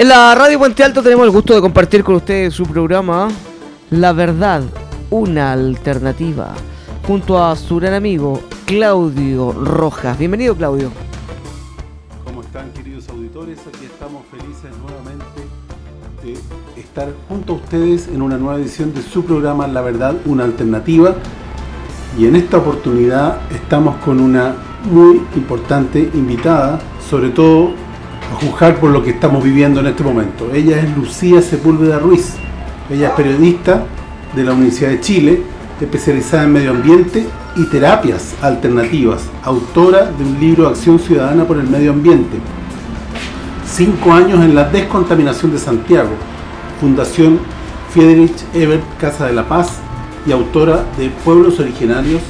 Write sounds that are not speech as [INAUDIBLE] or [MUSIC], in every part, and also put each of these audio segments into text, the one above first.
En la Radio Puente Alto tenemos el gusto de compartir con ustedes su programa La Verdad, una alternativa, junto a su gran amigo Claudio Rojas. Bienvenido Claudio. ¿Cómo están queridos auditores? Aquí estamos felices nuevamente de estar junto a ustedes en una nueva edición de su programa La Verdad, una alternativa. Y en esta oportunidad estamos con una muy importante invitada, sobre todo a juzgar por lo que estamos viviendo en este momento. Ella es Lucía Sepúlveda Ruiz. Ella es periodista de la Universidad de Chile, especializada en medio ambiente y terapias alternativas, autora de un libro Acción Ciudadana por el Medio Ambiente. Cinco años en la descontaminación de Santiago, Fundación Friedrich Ebert Casa de la Paz y autora de Pueblos Originarios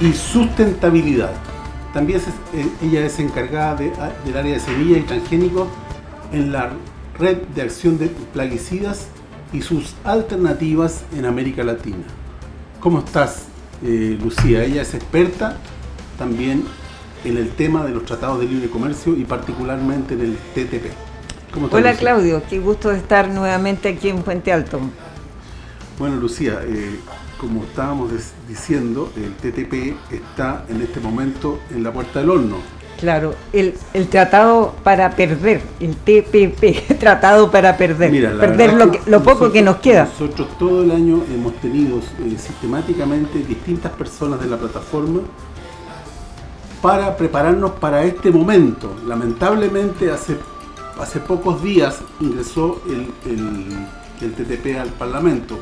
y Sustentabilidad. También eh, ella es encargada del área de semillas y transgénicos en la Red de Acción de Plaguicidas y sus alternativas en América Latina. ¿Cómo estás, eh, Lucía? Ella es experta también en el tema de los tratados de libre comercio y particularmente en el TTP. Hola Claudio, qué gusto de estar nuevamente aquí en Puente Alto. Bueno Lucía, eh, como estábamos diciendo, el TTP está en este momento en la puerta del horno. Claro, el, tratado para perder, el TPP, [LAUGHS] tratado para perder, perder lo, poco que nos queda. Nosotros todo el año hemos tenido eh, sistemáticamente distintas personas de la plataforma para prepararnos para este momento. Lamentablemente hace, hace pocos días ingresó el, el TTP al Parlamento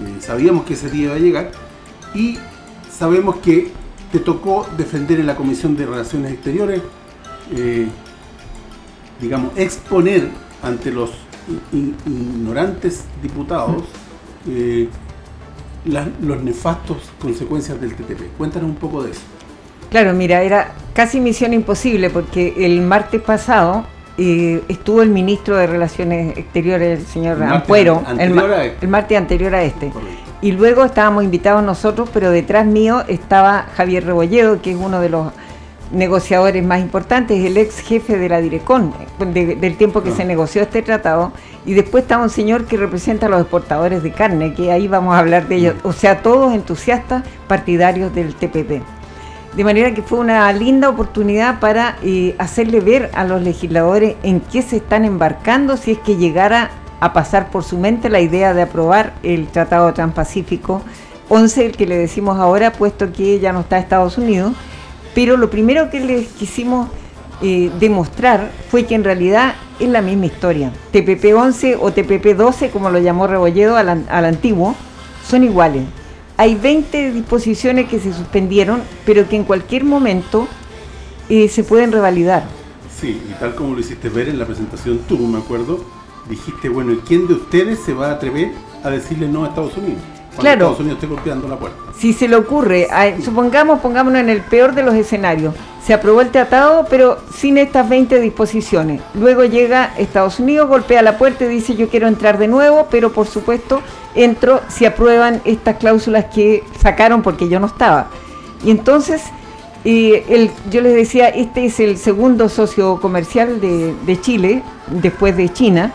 eh, sabíamos que ese día iba a llegar y sabemos que te tocó defender en la Comisión de Relaciones Exteriores, eh, digamos, exponer ante los ignorantes diputados eh, los nefastos consecuencias del TTP. Cuéntanos un poco de eso. Claro, mira, era casi misión imposible porque el martes pasado estuvo el ministro de Relaciones Exteriores, el señor Ampuero, el, este. el, martes anterior a este. Y luego estábamos invitados nosotros, pero detrás mío estaba Javier Rebolledo, que es uno de los negociadores más importantes, el ex jefe de la Direcon, del tiempo que ah. se negoció este tratado. Y después estaba un señor que representa a los exportadores de carne, que ahí vamos a hablar de ellos. Mm. O sea, todos entusiastas partidarios del TPP. De manera que fue una linda oportunidad para eh, hacerle ver a los legisladores en qué se están embarcando si es que llegara a pasar por su mente la idea de aprobar el Tratado Transpacífico 11, el que le decimos ahora, puesto que ya no está Estados Unidos. Pero lo primero que les quisimos eh, demostrar fue que en realidad es la misma historia. TPP 11 o TPP 12, como lo llamó Rebolledo al antiguo, son iguales hay 20 disposiciones que se suspendieron, pero que en cualquier momento eh, se pueden revalidar. Sí, y tal como lo hiciste ver en la presentación tú, me acuerdo, dijiste, bueno, ¿y quién de ustedes se va a atrever a decirle no a Estados Unidos? claro. Estados Unidos esté golpeando la puerta. Si se le ocurre, supongamos, pongámonos en el peor de los escenarios, se aprobó el tratado, pero sin estas 20 disposiciones. Luego llega Estados Unidos, golpea la puerta y dice yo quiero entrar de nuevo, pero por supuesto entro si aprueban estas cláusulas que sacaron porque yo no estaba. Y entonces, el, yo les decía, este es el segundo socio comercial de Chile, después de China,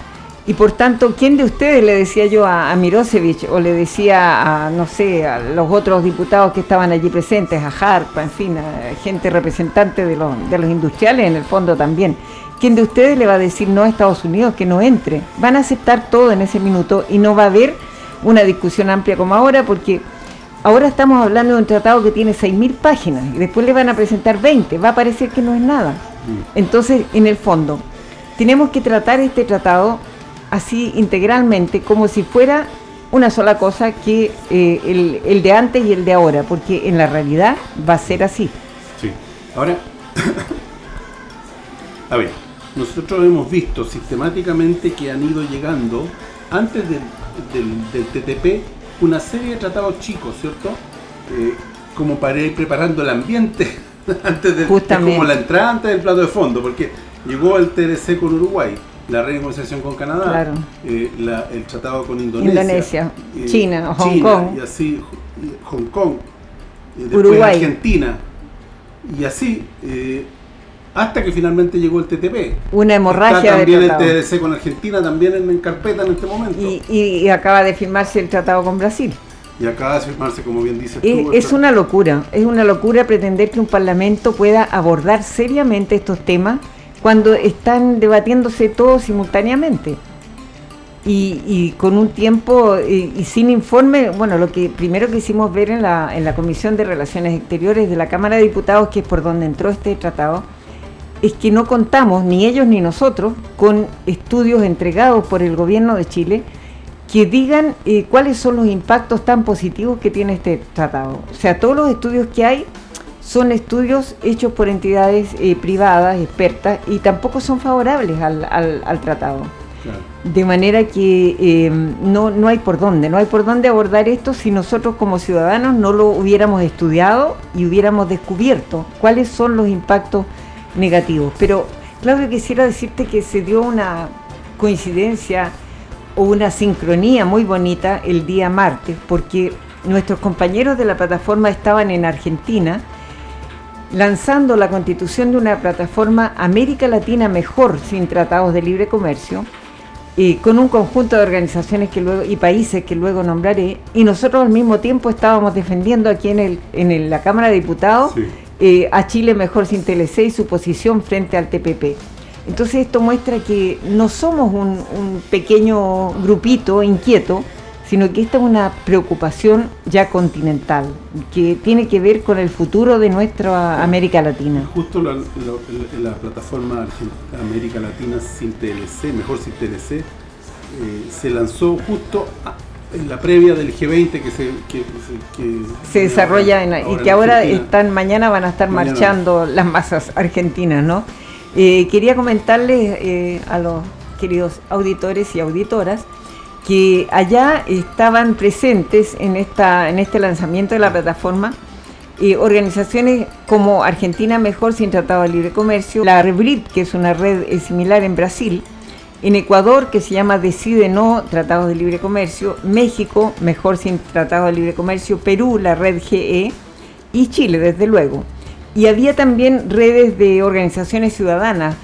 y por tanto, ¿quién de ustedes le decía yo a, a o le decía a, no sé, a los otros diputados que estaban allí presentes, a Harpa, en fin, a gente representante de los, de los industriales en el fondo también? ¿Quién de ustedes le va a decir no a Estados Unidos que no entre? Van a aceptar todo en ese minuto y no va a haber una discusión amplia como ahora porque ahora estamos hablando de un tratado que tiene 6.000 páginas y después le van a presentar 20, va a parecer que no es nada. Mm. Entonces, en el fondo, tenemos que tratar este tratado así integralmente, como si fuera una sola cosa que eh, el, de antes y el de ahora, porque en la realidad va a ser así. Sí. Ahora, [COUGHS] a ver, nosotros hemos visto sistemáticamente que han ido llegando, antes del, del, TTP, una serie de tratados chicos, ¿cierto? Eh, como para ir preparando el ambiente [LAUGHS] antes de, como la entrada antes del plato de fondo, porque llegó el TLC con Uruguay, la renegociación con Canadá, eh, el tratado con Indonesia, eh, China, Hong Kong. Y así, Hong Kong, eh, después Uruguay. Argentina. Y así, hasta que finalmente llegó el TTP. Una hemorragia. Está también el TDC con Argentina, también en, carpeta en este momento. Y, acaba de firmarse el tratado con Brasil. Y acaba de firmarse, como bien dice tú. Es una locura, es una locura pretender que un parlamento pueda abordar seriamente estos temas cuando están debatiéndose todos simultáneamente. Y, con un tiempo y, sin informe, bueno, lo que primero quisimos ver en la, en la Comisión de Relaciones Exteriores de la Cámara de Diputados, que es por donde entró este tratado, es que no contamos, ni ellos ni nosotros, con estudios entregados por el gobierno de Chile que digan eh, cuáles son los impactos tan positivos que tiene este tratado. O sea, todos los estudios que hay son estudios hechos por entidades eh, privadas, expertas, y tampoco son favorables al, al, tratado. De manera que eh, no, no hay por dónde, no hay por dónde abordar esto si nosotros como ciudadanos no lo hubiéramos estudiado y hubiéramos descubierto cuáles son los impactos negativos. Pero, Claudio, quisiera decirte que se dio una coincidencia o una sincronía muy bonita el día martes, porque nuestros compañeros de la plataforma estaban en Argentina lanzando la constitución de una plataforma América Latina Mejor sin tratados de libre comercio, y con un conjunto de organizaciones que luego, y países que luego nombraré, y nosotros al mismo tiempo estábamos defendiendo aquí en, el, en la Cámara de Diputados eh, a Chile mejor sin TLC y su posición frente al TPP. Entonces esto muestra que no somos un, pequeño grupito inquieto, sino que esta es una preocupación ya continental, que tiene que ver con el futuro de nuestra América Latina. Justo la, la, plataforma América Latina sin TLC, mejor sin TLC, eh, se lanzó justo en la previa del G20 que se, que, se desarrolla en, y que ahora están mañana van a estar marchando las masas argentinas, ¿no? Eh, quería comentarles eh, a los queridos auditores y auditoras que allá estaban presentes en esta en este lanzamiento de la plataforma eh, organizaciones como Argentina Mejor sin Tratado de Libre Comercio, la REBRIT, que es una red similar en Brasil, en Ecuador, que se llama Decide No, Tratados de Libre Comercio, México, Mejor sin Tratado de Libre Comercio, Perú, la red GE, y Chile, desde luego. Y había también redes de organizaciones ciudadanas.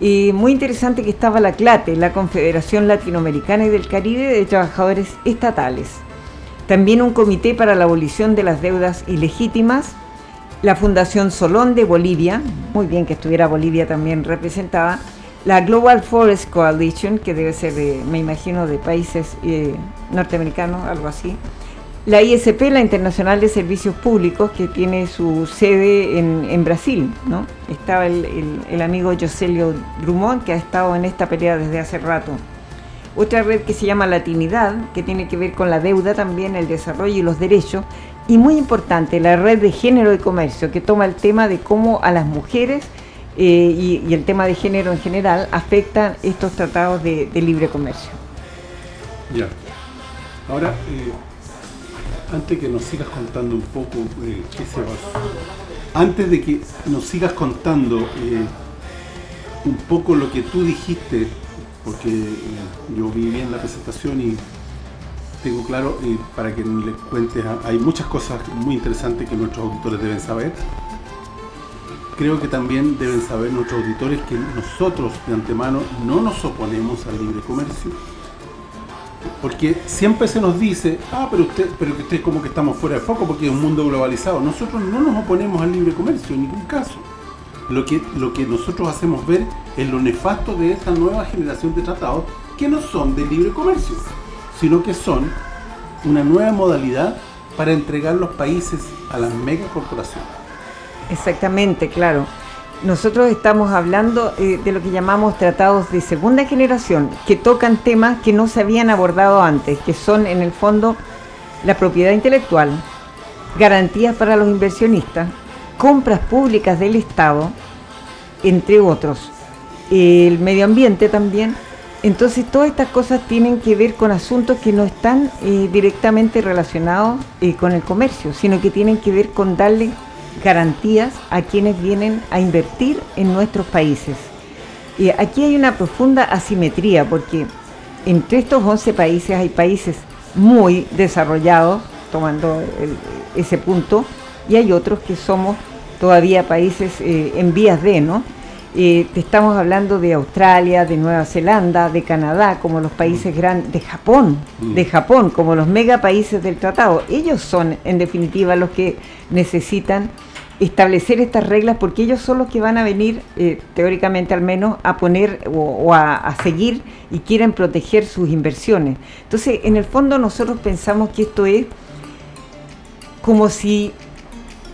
Y muy interesante que estaba la CLATE, la Confederación Latinoamericana y del Caribe de Trabajadores Estatales. También un comité para la abolición de las deudas ilegítimas, la Fundación Solón de Bolivia, muy bien que estuviera Bolivia también representada, la Global Forest Coalition, que debe ser, me imagino, de países eh, norteamericanos, algo así. La ISP, la Internacional de Servicios Públicos, que tiene su sede en, Brasil, ¿no? Estaba el, amigo Joselio Drummond, que ha estado en esta pelea desde hace rato. Otra red que se llama Latinidad, que tiene que ver con la deuda también, el desarrollo y los derechos. Y muy importante, la red de género y comercio, que toma el tema de cómo a las mujeres eh, y, el tema de género en general afectan estos tratados de, libre comercio. Ya. Ahora, eh, antes que nos sigas contando un poco eh, qué antes de que nos sigas contando un poco lo que tú dijiste, porque yo vi bien la presentación y tengo claro, para que le cuentes, hay muchas cosas muy interesantes que nuestros auditores deben saber creo que también deben saber nuestros auditores que nosotros de antemano no nos oponemos al libre comercio. Porque siempre se nos dice, ah, pero usted, pero que usted como que estamos fuera de foco porque es un mundo globalizado. Nosotros no nos oponemos al libre comercio en ningún caso. Lo que, lo que nosotros hacemos ver es lo nefasto de esta nueva generación de tratados que no son de libre comercio, sino que son una nueva modalidad para entregar los países a las megacorporaciones. Exactamente, claro. Nosotros estamos hablando eh, de lo que llamamos tratados de segunda generación, que tocan temas que no se habían abordado antes, que son en el fondo la propiedad intelectual, garantías para los inversionistas, compras públicas del Estado, entre otros, el medio ambiente también. Entonces todas estas cosas tienen que ver con asuntos que no están eh, directamente relacionados eh, con el comercio, sino que tienen que ver con darle garantías a quienes vienen a invertir en nuestros países. Y aquí hay una profunda asimetría porque entre estos 11 países hay países muy desarrollados, tomando ese punto, y hay otros que somos todavía países eh, en vías de, ¿no? Eh, estamos hablando de Australia, de Nueva Zelanda, de Canadá, como los países grandes, de Japón, mm. de Japón, como los megapaíses del tratado. Ellos son, en definitiva, los que necesitan establecer estas reglas porque ellos son los que van a venir, eh, teóricamente al menos, a poner o, a, seguir y quieren proteger sus inversiones. Entonces, en el fondo nosotros pensamos que esto es como si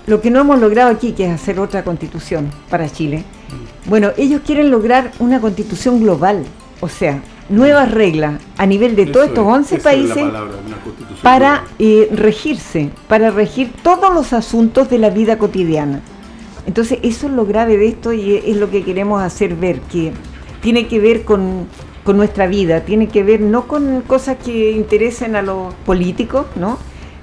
lo que no hemos logrado aquí, que es hacer otra constitución para Chile, mm. bueno, ellos quieren lograr una constitución global, o sea, nuevas reglas a nivel de todos estos 11 países para eh, regirse, para regir todos los asuntos de la vida cotidiana. Entonces eso es lo grave de esto y es lo que queremos hacer ver, que tiene que ver con, con nuestra vida, tiene que ver no con cosas que interesen a los políticos, ¿no?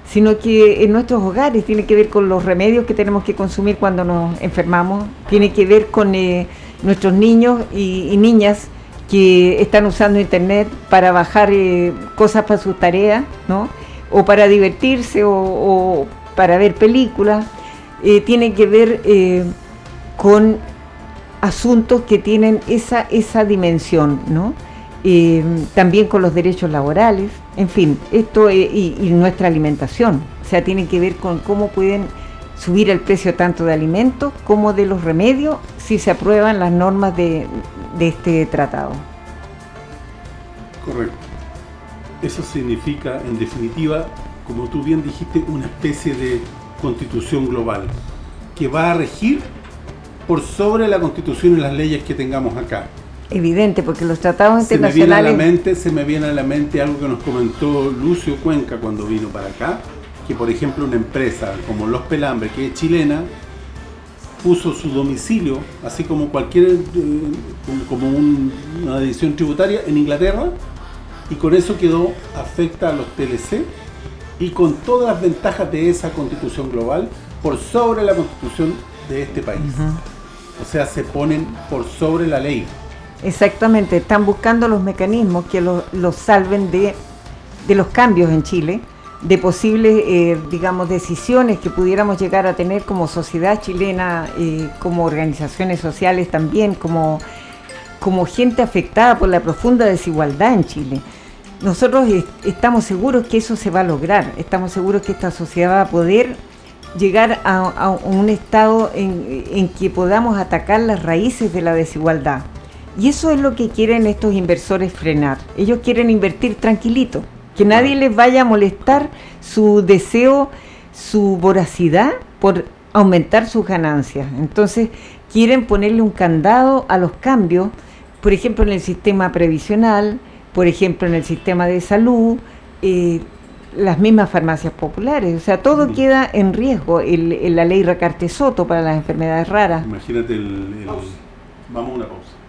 sino que en nuestros hogares tiene que ver con los remedios que tenemos que consumir cuando nos enfermamos, tiene que ver con eh, nuestros niños y, y niñas que están usando internet para bajar eh, cosas para sus tareas, ¿no? O para divertirse o, para ver películas. Eh, tiene que ver eh, con asuntos que tienen esa, esa dimensión, ¿no? también con los derechos laborales, en fin, esto y, y, nuestra alimentación, o sea, tiene que ver con cómo pueden subir el precio tanto de alimentos como de los remedios si se aprueban las normas de, de este tratado. Correcto. Eso significa, en definitiva, como tú bien dijiste, una especie de constitución global que va a regir por sobre la constitución y las leyes que tengamos acá. Evidente, porque los tratados internacionales... Se me viene a la mente, se me viene a la mente algo que nos comentó Lucio Cuenca cuando vino para acá, que por ejemplo una empresa como Los Pelambres, que es chilena, puso su domicilio, así como cualquier, eh, como una edición tributaria en Inglaterra, y con eso quedó afecta a los TLC y con todas las ventajas de esa constitución global por sobre la constitución de este país. O sea, se ponen por sobre la ley. Exactamente, están buscando los mecanismos que los salven de, de los cambios en Chile de posibles, eh, digamos, decisiones que pudiéramos llegar a tener como sociedad chilena, eh, como organizaciones sociales también, como, como gente afectada por la profunda desigualdad en Chile. Nosotros estamos seguros que eso se va a lograr, estamos seguros que esta sociedad va a poder llegar a, un estado en, en que podamos atacar las raíces de la desigualdad. Y eso es lo que quieren estos inversores frenar. Ellos quieren invertir tranquilito, que nadie les vaya a molestar su deseo, su voracidad por aumentar sus ganancias. Entonces quieren ponerle un candado a los cambios, por ejemplo en el sistema previsional, por ejemplo en el sistema de salud, eh, las mismas farmacias populares, o sea, todo queda en riesgo, el, la ley Racarte Soto para las enfermedades raras. Imagínate el... Vamos a una pausa.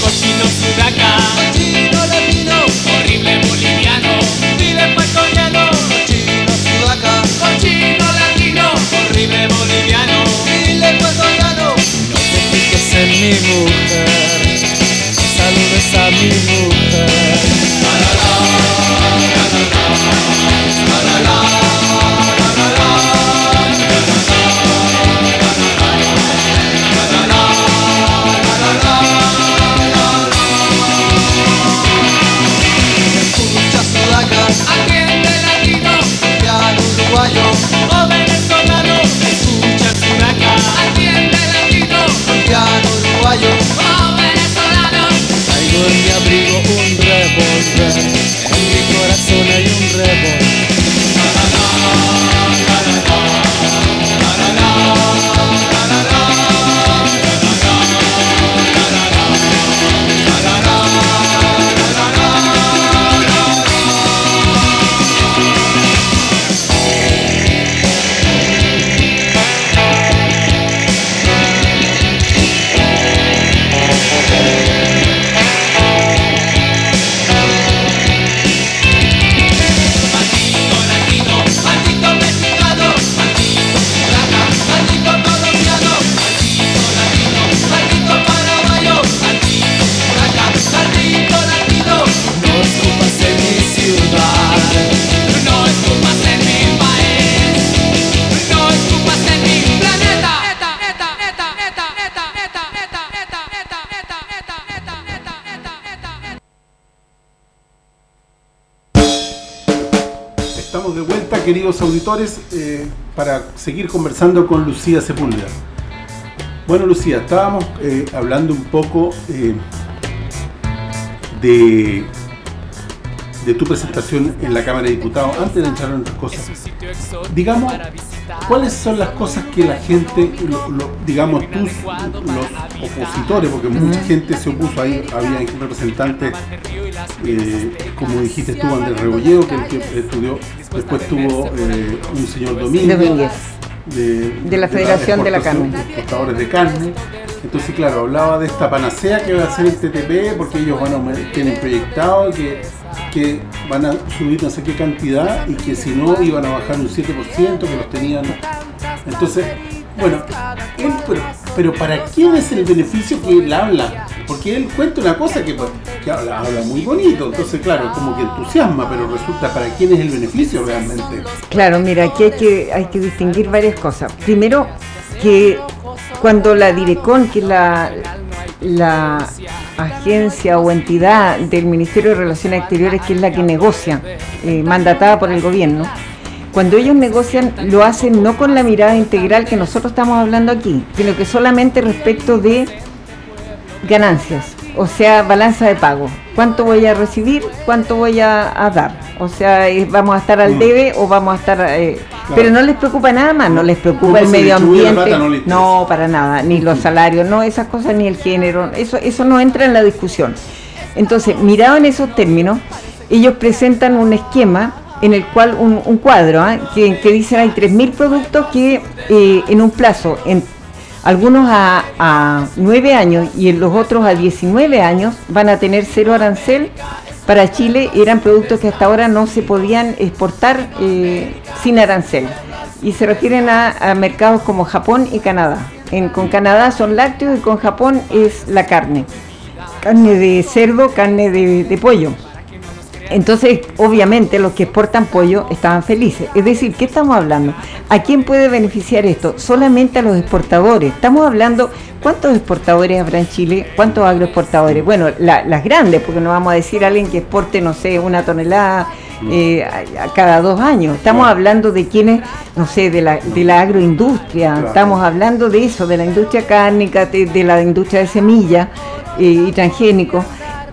Cochino sudaca, cochino latino, horrible boliviano, mi mujer, saludes a mi mujer. Auditores, eh, para seguir conversando con Lucía Sepúlveda. Bueno, Lucía, estábamos eh, hablando un poco eh, de, de tu presentación en la Cámara de Diputados, antes de entrar en otras cosas. Digamos, ¿cuáles son las cosas que la gente, digamos, tus, los opositores, porque mucha gente se opuso ahí, había representantes, eh, como dijiste tú, Andrés Rebolleo, que, que estudió, después tuvo un señor Domínguez de, la Federación de la, Carne. Exportadores de carne. Entonces, claro, hablaba de esta panacea que va a ser el TTP, porque ellos a, tienen proyectado que, que van a subir no sé qué cantidad y que si no iban a bajar un 7%, que los tenían. Entonces, bueno, pero, ¿para quién es el beneficio que él habla? Porque él cuenta una cosa que, habla, muy bonito, entonces claro, como que entusiasma, pero resulta ¿para quién es el beneficio realmente? Claro, mira, aquí hay que, hay que distinguir varias cosas. Primero, que cuando la DIRECON, que la, la agencia o entidad del Ministerio de Relaciones Exteriores, que es la que negocia, eh, mandatada por el gobierno, cuando ellos negocian lo hacen no con la mirada integral que nosotros estamos hablando aquí, sino que solamente respecto de ganancias, o sea, balanza de pago. ¿Cuánto voy a recibir? ¿Cuánto voy a, dar? O sea, ¿vamos a estar al mm. debe o vamos a estar... Eh, pero no les preocupa nada más, no les preocupa el medio ambiente, no, para nada, ni los salarios, no, esas cosas, ni el género, eso, eso no entra en la discusión. Entonces, mirado en esos términos, ellos presentan un esquema en el cual un, cuadro ¿ah? que, que, dice hay 3.000 productos que eh, en un plazo, en, algunos a, a 9 años y en los otros a 19 años, van a tener cero arancel. Para Chile eran productos que hasta ahora no se podían exportar eh, sin arancel. Y se refieren a, mercados como Japón y Canadá. Con Canadá son lácteos y con Japón es la carne. Carne de cerdo, carne de pollo. Entonces, obviamente, los que exportan pollo estaban felices. Es decir, ¿qué estamos hablando? ¿A quién puede beneficiar esto? Solamente a los exportadores. Estamos hablando, ¿cuántos exportadores habrá en Chile? ¿Cuántos agroexportadores? Bueno, las grandes, porque no vamos a decir a alguien que exporte, no sé, una tonelada eh, a, cada dos años. Estamos hablando de quienes, no sé, de la, de la agroindustria. Estamos hablando de eso, de la industria cárnica, de, la industria de semillas eh, y transgénicos.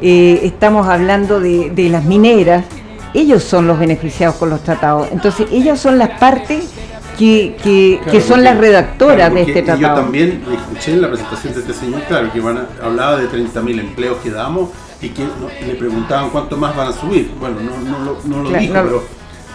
Eh, estamos hablando de, las mineras, ellos son los beneficiados con los tratados. Entonces, ellas son las partes que, que, son las redactoras de este tratado. Yo también escuché en la presentación de este señor, claro, que van hablaba de 30.000 empleos que damos y que le preguntaban cuánto más van a subir. Bueno, no, lo dijo, pero,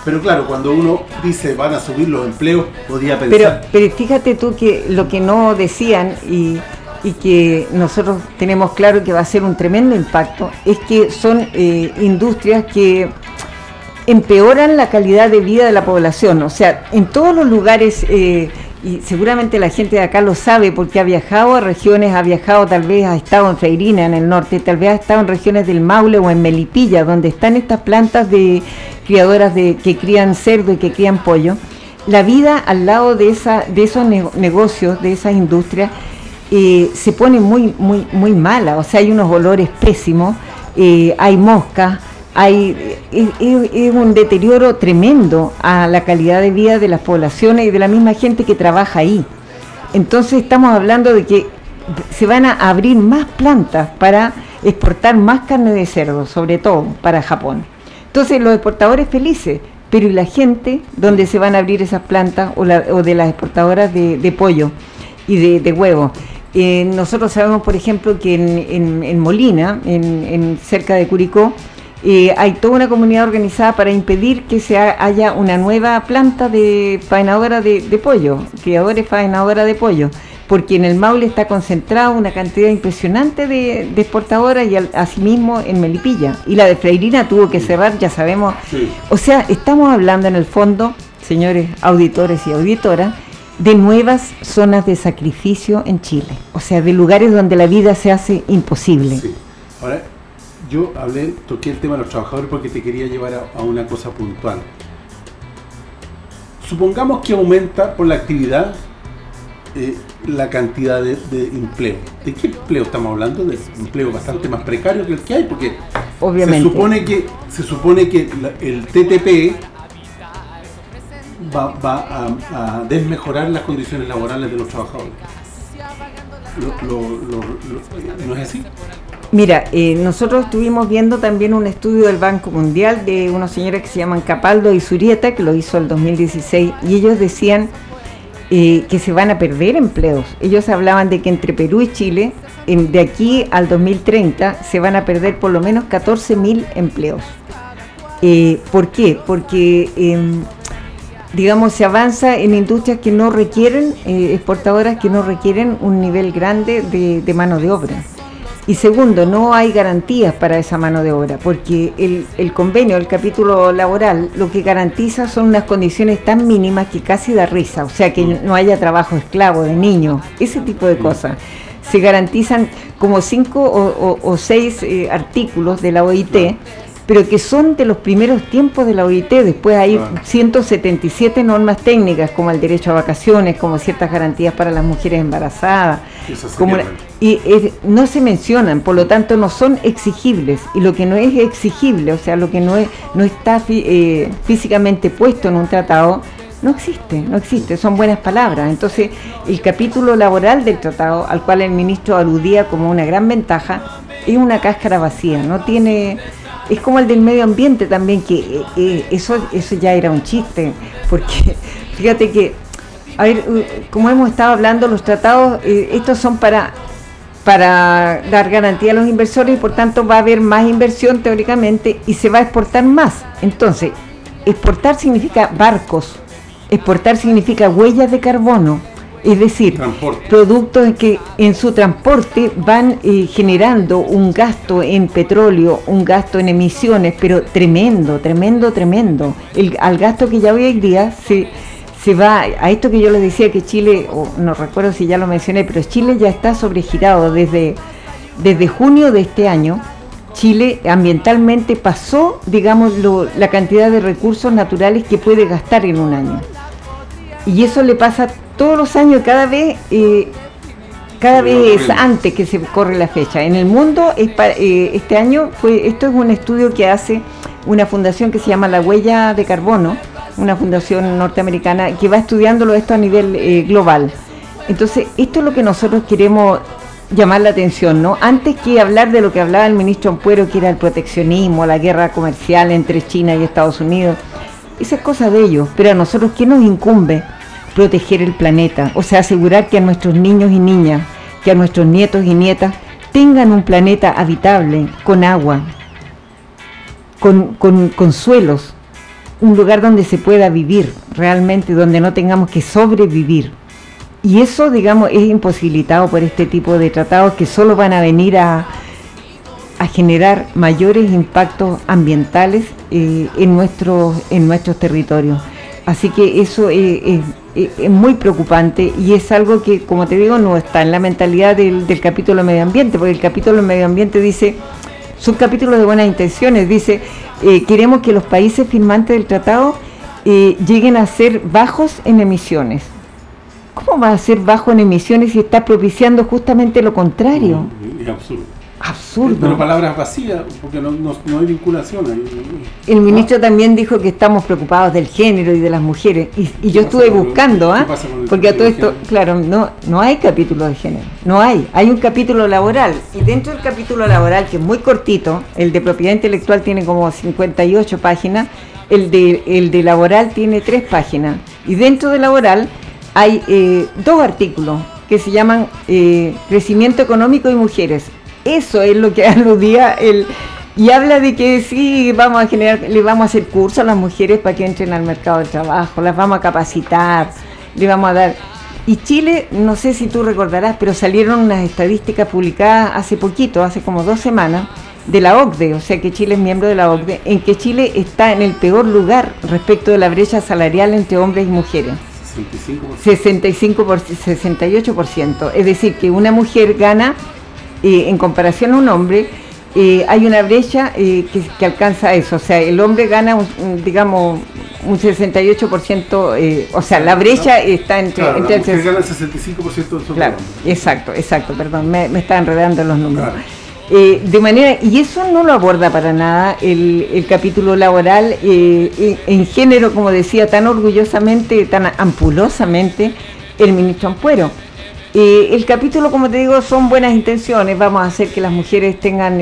pero claro, cuando uno dice van a subir los empleos, podía pensar... Pero, pero fíjate tú que lo que no decían y y que nosotros tenemos claro que va a ser un tremendo impacto, es que son eh, industrias que empeoran la calidad de vida de la población. O sea, en todos los lugares, eh, y seguramente la gente de acá lo sabe porque ha viajado a regiones, ha viajado tal vez, ha estado en Feirina, en el norte, tal vez ha estado en regiones del Maule o en Melipilla, donde están estas plantas de criadoras de, que crían cerdo y que crían pollo. La vida al lado de, esa, de esos negocios, de esas industrias, eh, se pone muy, muy, muy mala. O sea, hay unos olores pésimos, eh, hay moscas, hay es, un deterioro tremendo a la calidad de vida de las poblaciones y de la misma gente que trabaja ahí. Entonces estamos hablando de que se van a abrir más plantas para exportar más carne de cerdo, sobre todo para Japón. Entonces los exportadores felices, pero ¿y la gente donde se van a abrir esas plantas o, de las exportadoras de, pollo y de, de huevos? Eh, nosotros sabemos, por ejemplo, que en, Molina, en, cerca de Curicó, eh, hay toda una comunidad organizada para impedir que se haya una nueva planta de faenadora de, pollo, criadores faenadora de pollo, porque en el Maule está concentrada una cantidad impresionante de, exportadoras y asimismo en Melipilla. Y la de Freirina tuvo que cerrar, ya sabemos. O sea, estamos hablando en el fondo, señores auditores y auditoras, de nuevas zonas de sacrificio en Chile, o sea, de lugares donde la vida se hace imposible. Sí. Ahora, yo hablé, toqué el tema de los trabajadores porque te quería llevar a, una cosa puntual. Supongamos que aumenta por la actividad eh, la cantidad de, empleo. ¿De qué empleo estamos hablando? De empleo bastante más precario que el que hay, porque Obviamente. se supone que se supone que el TTP va, a, desmejorar las condiciones laborales de los trabajadores. ¿No es así? Mira, eh, nosotros estuvimos viendo también un estudio del Banco Mundial de unos señores que se llaman Capaldo y Surieta, que lo hizo el 2016, y ellos decían eh, que se van a perder empleos. Ellos hablaban de que entre Perú y Chile, de aquí al 2030, se van a perder por lo menos 14.000 empleos. Eh, ¿Por qué? Porque, em, digamos, se avanza en industrias que no requieren, exportadoras que no requieren un nivel grande de mano de obra. Y segundo, no hay garantías para esa mano de obra, porque el, convenio, el capítulo laboral, lo que garantiza son unas condiciones tan mínimas que casi da risa, o sea, que no haya trabajo esclavo de niños, ese tipo de cosas. Se garantizan como cinco o, seis eh, artículos de la OIT pero que son de los primeros tiempos de la OIT. Después hay 177 normas técnicas, como el derecho a vacaciones, como ciertas garantías para las mujeres embarazadas. y no se mencionan, por lo tanto no son exigibles. Y lo que no es exigible, o sea, lo que no, es, no está eh, físicamente puesto en un tratado, no existe, no existe, son buenas palabras. Entonces, el capítulo laboral del tratado, al cual el ministro aludía como una gran ventaja, es una cáscara vacía, no tiene es como el del medio ambiente también, que eh, eh, eso, eso ya era un chiste, porque [LAUGHS] fíjate que, a ver, como hemos estado hablando, los tratados, eh, estos son para, para dar garantía a los inversores y por tanto va a haber más inversión teóricamente y se va a exportar más. Entonces, exportar significa barcos, exportar significa huellas de carbono es decir, productos que en su transporte van eh, generando un gasto en petróleo, un gasto en emisiones, pero tremendo, tremendo, tremendo. El, al gasto que ya hoy en día se, se va a esto que yo les decía que Chile, no recuerdo si ya lo mencioné, pero Chile ya está sobregirado desde, desde junio de este año. Chile ambientalmente pasó, digamos, la cantidad de recursos naturales que puede gastar en un año. Y eso le pasa todos los años, cada vez, eh, cada vez antes que se corre la fecha. En el mundo, eh, este año, fue esto es un estudio que hace una fundación que se llama La Huella de Carbono, una fundación norteamericana que va estudiándolo esto a nivel eh, global. Entonces, esto es lo que nosotros queremos llamar la atención, ¿no? Antes que hablar de lo que hablaba el ministro Ampuero, que era el proteccionismo, la guerra comercial entre China y Estados Unidos, esa es cosa de ellos, pero a nosotros, ¿qué nos incumbe? Proteger el planeta, o sea, asegurar que a nuestros niños y niñas, que a nuestros nietos y nietas tengan un planeta habitable, con agua, con, con, suelos, un lugar donde se pueda vivir realmente, donde no tengamos que sobrevivir. Y eso, digamos, es imposibilitado por este tipo de tratados que solo van a venir a, a generar mayores impactos ambientales eh, en, nuestros, en nuestros territorios. Así que eso es, muy preocupante y es algo que, como te digo, no está en la mentalidad del, capítulo medio ambiente, porque el capítulo medio ambiente dice, subcapítulo de buenas intenciones, dice, eh, queremos que los países firmantes del tratado eh, lleguen a ser bajos en emisiones. ¿Cómo va a ser bajo en emisiones si está propiciando justamente lo contrario? Es absurdo absurdo. Pero palabras vacías, porque no, hay vinculación. El ministro también dijo que estamos preocupados del género y de las mujeres. Y, yo estuve buscando, ¿ah? Porque a todo esto, claro, no, no hay capítulo de género. No hay. Hay un capítulo laboral. Y dentro del capítulo laboral, que es muy cortito, el de propiedad intelectual tiene como 58 páginas, el de, el de laboral tiene 3 páginas. Y dentro de laboral hay eh, dos artículos que se llaman eh, Crecimiento Económico y Mujeres eso es lo que [LAUGHS] aludía el y habla de que sí vamos a generar, le vamos a hacer cursos a las mujeres para que entren al mercado del trabajo, las vamos a capacitar, le vamos a dar. Y Chile, no sé si tú recordarás, pero salieron unas estadísticas publicadas hace poquito, hace como dos semanas, de la OCDE, o sea que Chile es miembro de la OCDE, en que Chile está en el peor lugar respecto de la brecha salarial entre hombres y mujeres. 65%. 65 68%. Es decir, que una mujer gana eh, en comparación a un hombre, eh, hay una brecha eh, que, alcanza eso. O sea, el hombre gana, digamos, un 68%, o sea, la brecha está entre, el gana el 65% de su Claro, exacto, exacto, perdón, me, me está enredando los números. Eh, de manera, y eso no lo aborda para nada el, capítulo laboral eh, en género, como decía, tan orgullosamente, tan ampulosamente el ministro Ampuero. Eh, el capítulo, como te digo, son buenas intenciones. Vamos a hacer que las mujeres tengan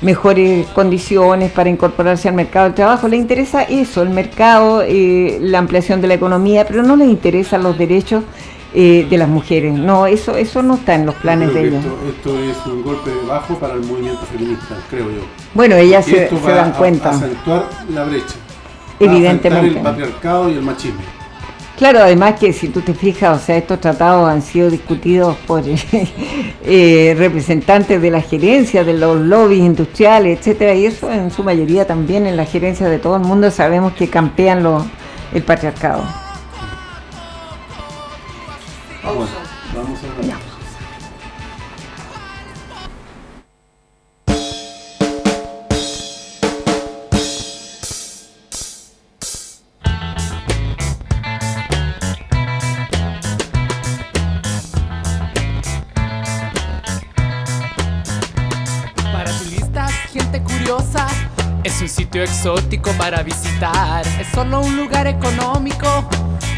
mejores condiciones para incorporarse al mercado del trabajo. Les interesa eso, el mercado, la ampliación de la economía, pero no les interesan los derechos eh, de las mujeres. No, eso eso no está en los planes de ellos. Esto, es un golpe bajo para el movimiento feminista, creo yo. Bueno, ellas se, dan cuenta. A acentuar la brecha. Evidentemente. el patriarcado y el machismo. Claro, además que si tú te fijas, o sea, estos tratados han sido discutidos por [LAUGHS] eh, representantes de la gerencia, de los lobbies industriales, etcétera, y eso en su mayoría también en la gerencia de todo el mundo sabemos que campean los, el patriarcado. Vamos, vamos a ver. Exótico para visitar. Es solo un lugar económico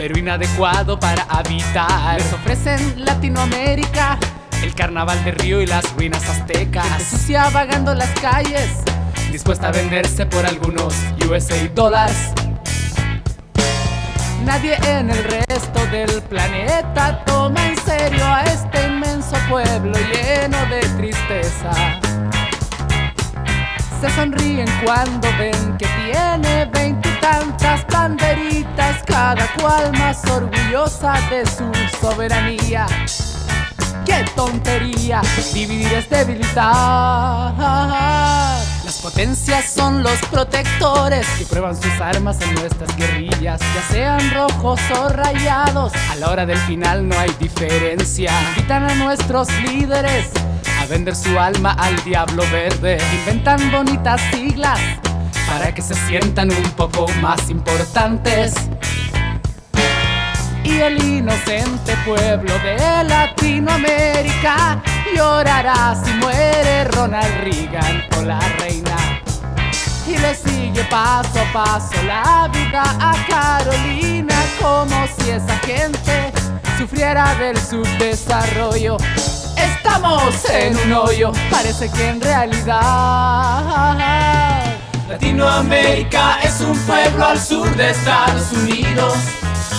pero inadecuado para habitar. Les ofrecen Latinoamérica, el carnaval de Río y las ruinas aztecas. Gente sucia vagando las calles, dispuesta a venderse por algunos USA dólares. Nadie en el resto del planeta toma en serio a este inmenso pueblo lleno de tristeza se sonríen cuando ven que tiene veintitantas banderitas, cada cual más orgullosa de su soberanía. ¡Qué tontería! Dividir es debilitar. Las potencias son los protectores que prueban sus armas en nuestras guerrillas, ya sean rojos o rayados. A la hora del final no hay diferencia. Invitan a nuestros líderes vender su alma al diablo verde. Inventan bonitas siglas para que se sientan un poco más importantes. Y el inocente pueblo de Latinoamérica llorará si muere Ronald Reagan o la reina. Y le sigue paso a paso la vida a Carolina como si esa gente sufriera del subdesarrollo Estamos en un hoyo, parece que en realidad Latinoamérica es un pueblo al sur de Estados Unidos.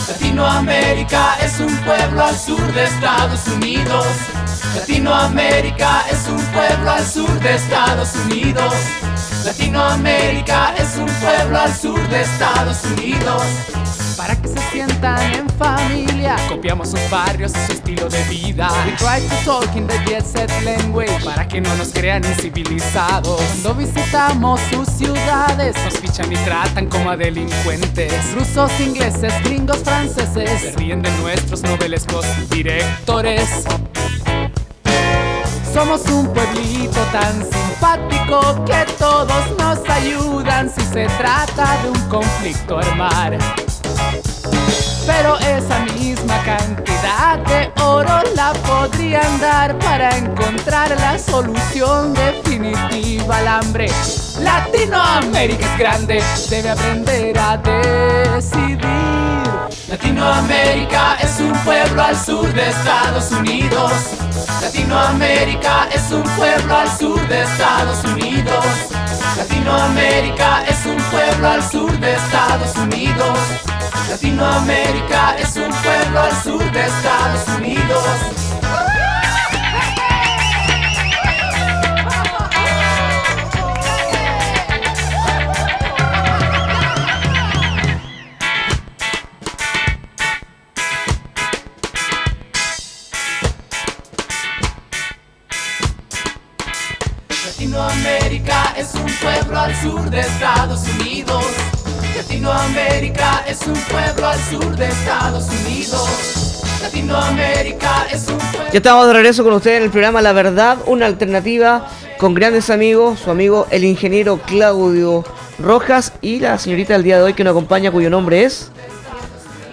Latinoamérica es un pueblo al sur de Estados Unidos. Latinoamérica es un pueblo al sur de Estados Unidos. Latinoamérica es un pueblo al sur de Estados Unidos para que se sientan en familia. Copiamos sus barrios y su estilo de vida. We try to talk in the jet set language para que no nos crean incivilizados. Cuando visitamos sus ciudades, nos fichan y tratan como a delincuentes. Rusos, ingleses, gringos, franceses se ríen de nuestros novelescos directores. Somos un pueblito tan simpático que todos nos ayudan si se trata de un conflicto armar. Pero esa misma cantidad de oro la podrían dar para encontrar la solución definitiva al hambre. Latinoamérica es grande, debe aprender a decidir. Latinoamérica es un pueblo al sur de Estados Unidos. Latinoamérica es un pueblo al sur de Estados Unidos. Latinoamérica es un pueblo al sur de Estados Unidos. Latinoamérica es un pueblo al sur de Estados Unidos. Latinoamérica es un pueblo al sur de Estados Unidos. Latinoamérica es un pueblo al sur de Estados Unidos. Ya estamos de regreso con ustedes en el programa La Verdad, una alternativa con grandes amigos, su amigo el ingeniero Claudio Rojas y la señorita del día de hoy que nos acompaña cuyo nombre es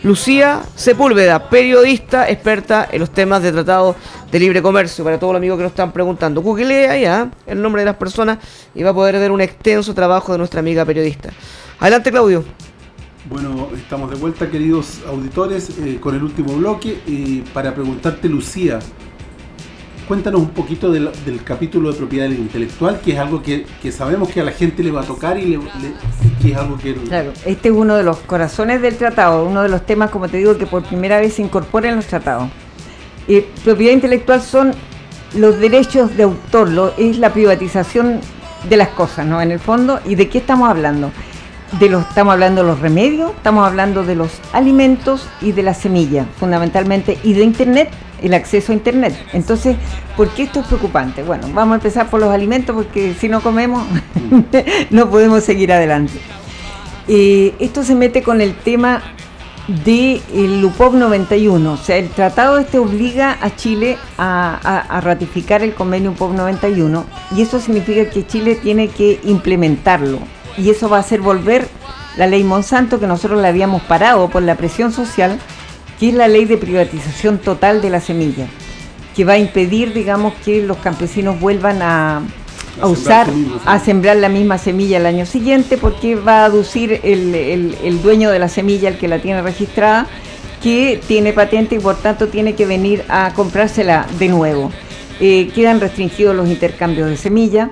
Lucía Sepúlveda, periodista experta en los temas de tratado de libre comercio. Para todos los amigos que nos están preguntando, googlea ya el nombre de las personas y va a poder ver un extenso trabajo de nuestra amiga periodista. Adelante, Claudio. Bueno, estamos de vuelta, queridos auditores, eh, con el último bloque. y para preguntarte, Lucía, cuéntanos un poquito del, capítulo de propiedad intelectual, que es algo que, sabemos que a la gente le va a tocar y le, que es algo que... Claro, este es uno de los corazones del tratado, uno de los temas, como te digo, que por primera vez se incorpora en los tratados. Y propiedad intelectual son los derechos de autor, lo, es la privatización de las cosas, ¿no? En el fondo, ¿y de qué estamos hablando? De los, estamos hablando de los remedios, estamos hablando de los alimentos y de la semilla, fundamentalmente, y de Internet el acceso a Internet. Entonces, ¿por qué esto es preocupante? Bueno, vamos a empezar por los alimentos porque si no comemos [LAUGHS] no podemos seguir adelante. Eh, esto se mete con el tema del de UPOP 91, o sea, el tratado este obliga a Chile a, a ratificar el convenio UPOP 91 y eso significa que Chile tiene que implementarlo y eso va a hacer volver la ley Monsanto que nosotros la habíamos parado por la presión social que es la ley de privatización total de la semilla, que va a impedir, digamos, que los campesinos vuelvan a, usar, a sembrar la misma semilla el año siguiente, porque va a aducir el, dueño de la semilla, el que la tiene registrada, que tiene patente y por tanto tiene que venir a comprársela de nuevo. Eh, quedan restringidos los intercambios de semilla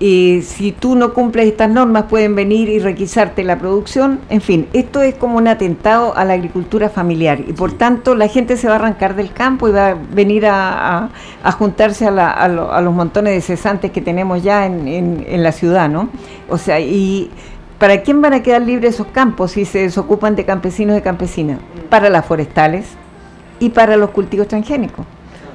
si tú no cumples estas normas pueden venir y requisarte la producción. En fin, esto es como un atentado a la agricultura familiar y por tanto la gente se va a arrancar del campo y va a venir a, juntarse a, los montones de cesantes que tenemos ya en, la ciudad, ¿no? O sea, y ¿para quién van a quedar libres esos campos si se desocupan de campesinos y campesinas? Para las forestales y para los cultivos transgénicos.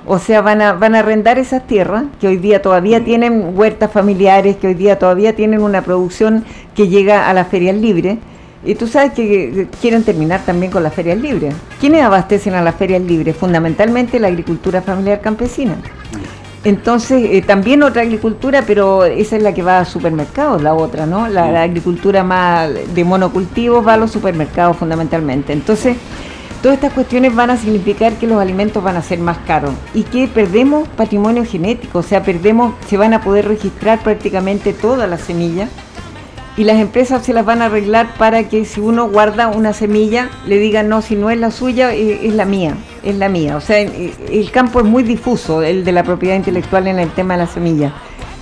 O sea, van a, van a arrendar esas tierras que hoy día todavía tienen huertas familiares, que hoy día todavía tienen una producción que llega a las ferias libres. Y tú sabes que quieren terminar también con las ferias libres. ¿Quiénes abastecen a las ferias libres? Fundamentalmente la agricultura familiar campesina. Entonces, eh, también otra agricultura, pero esa es la que va a supermercados, la otra, ¿no? La, la agricultura más de monocultivos va a los supermercados fundamentalmente. Entonces, Todas estas cuestiones van a significar que los alimentos van a ser más caros y que perdemos patrimonio genético, o sea, perdemos, se van a poder registrar prácticamente todas las semillas y las empresas se las van a arreglar para que si uno guarda una semilla le digan no, si no es la suya, eh, es la mía, es la mía. O sea, eh, el campo es muy difuso, el de la propiedad intelectual en el tema de la semilla,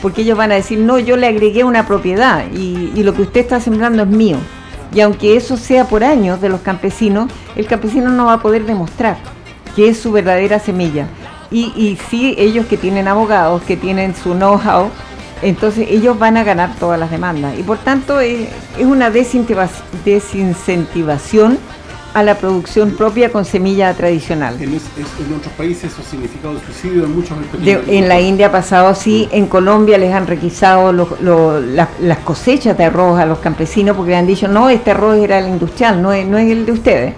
porque ellos van a decir no, yo le agregué una propiedad y lo que usted está sembrando es mío. Y aunque eso sea por años de los campesinos, el campesino no va a poder demostrar que es su verdadera semilla. Y, sí, ellos que tienen abogados, que tienen su know-how, entonces ellos van a ganar todas las demandas. Y por tanto es, es una desincentivación a la producción propia con semilla tradicional. En, otros países eso significa suicidio en muchos En la India ha pasado sí, en Colombia les han requisado las, cosechas de arroz a los campesinos porque le han dicho, no, este arroz era el industrial, no es, no es el de ustedes.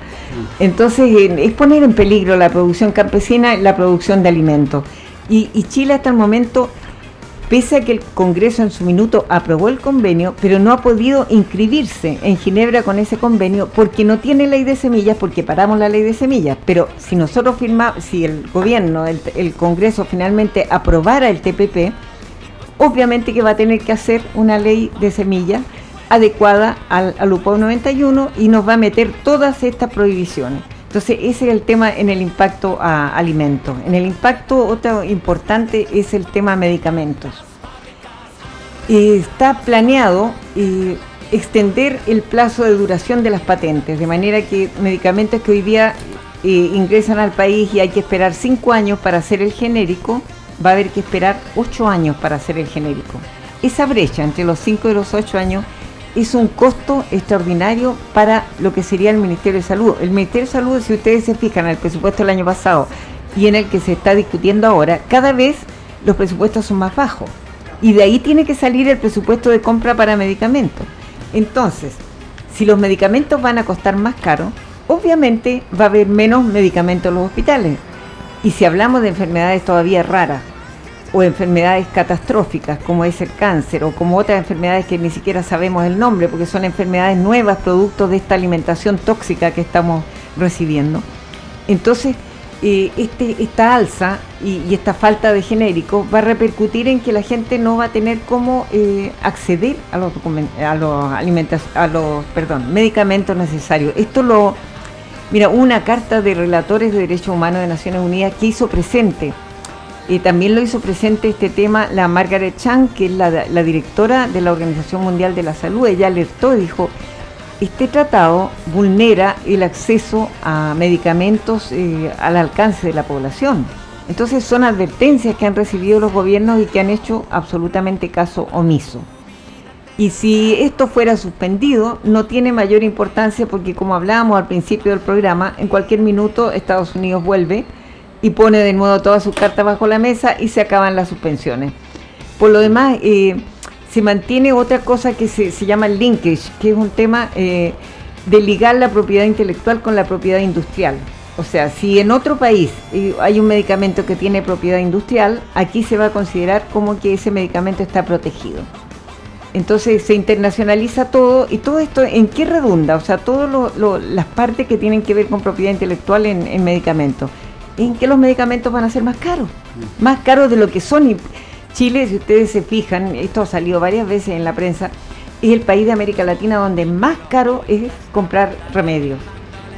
Entonces es poner en peligro la producción campesina y la producción de alimentos. Y, y Chile hasta el momento pese a que el Congreso en su minuto aprobó el convenio, pero no ha podido inscribirse en Ginebra con ese convenio porque no tiene ley de semillas, porque paramos la ley de semillas. Pero si nosotros firmamos, si el gobierno, el, Congreso finalmente aprobara el TPP, obviamente que va a tener que hacer una ley de semillas adecuada al, al UPO 91 y nos va a meter todas estas prohibiciones. Entonces, ese es el tema en el impacto a alimentos. En el impacto, otro importante es el tema medicamentos. está planeado eh, extender el plazo de duración de las patentes, de manera que medicamentos que hoy día eh, ingresan al país y hay que esperar cinco años para hacer el genérico, va a haber que esperar ocho años para hacer el genérico. Esa brecha entre los cinco y los ocho años es un costo extraordinario para lo que sería el Ministerio de Salud. El Ministerio de Salud, si ustedes se fijan en el presupuesto del año pasado y en el que se está discutiendo ahora, cada vez los presupuestos son más bajos. Y de ahí tiene que salir el presupuesto de compra para medicamentos. Entonces, si los medicamentos van a costar más caro, obviamente va a haber menos medicamentos en los hospitales. Y si hablamos de enfermedades todavía raras, o enfermedades catastróficas como es el cáncer o como otras enfermedades que ni siquiera sabemos el nombre porque son enfermedades nuevas producto de esta alimentación tóxica que estamos recibiendo. Entonces, eh, este, esta alza y, esta falta de genérico va a repercutir en que la gente no va a tener cómo eh, acceder a los, a los, alimentos, a los perdón, medicamentos necesarios. Esto lo, mira, una carta de relatores de derechos humanos de Naciones Unidas que hizo presente, y también lo hizo presente este tema la Margaret Chan, que es la, directora de la Organización Mundial de la Salud, ella alertó, dijo, este tratado vulnera el acceso a medicamentos eh, al alcance de la población. Entonces son advertencias que han recibido los gobiernos y que han hecho absolutamente caso omiso. Y si esto fuera suspendido, no tiene mayor importancia porque como hablábamos al principio del programa, en cualquier minuto Estados Unidos vuelve y pone de nuevo todas sus cartas bajo la mesa y se acaban las suspensiones. Por lo demás, eh, se mantiene otra cosa que se, llama el linkage, que es un tema eh, de ligar la propiedad intelectual con la propiedad industrial. O sea, si en otro país eh, hay un medicamento que tiene propiedad industrial, aquí se va a considerar como que ese medicamento está protegido. Entonces se internacionaliza todo y todo esto, ¿en qué redunda? O sea, todas las partes que tienen que ver con propiedad intelectual en, en medicamentos. En que los medicamentos van a ser más caros, más caros de lo que son. Y, Chile, si ustedes se fijan, esto ha salido varias veces en la prensa, es el país de América Latina donde más caro es comprar remedios.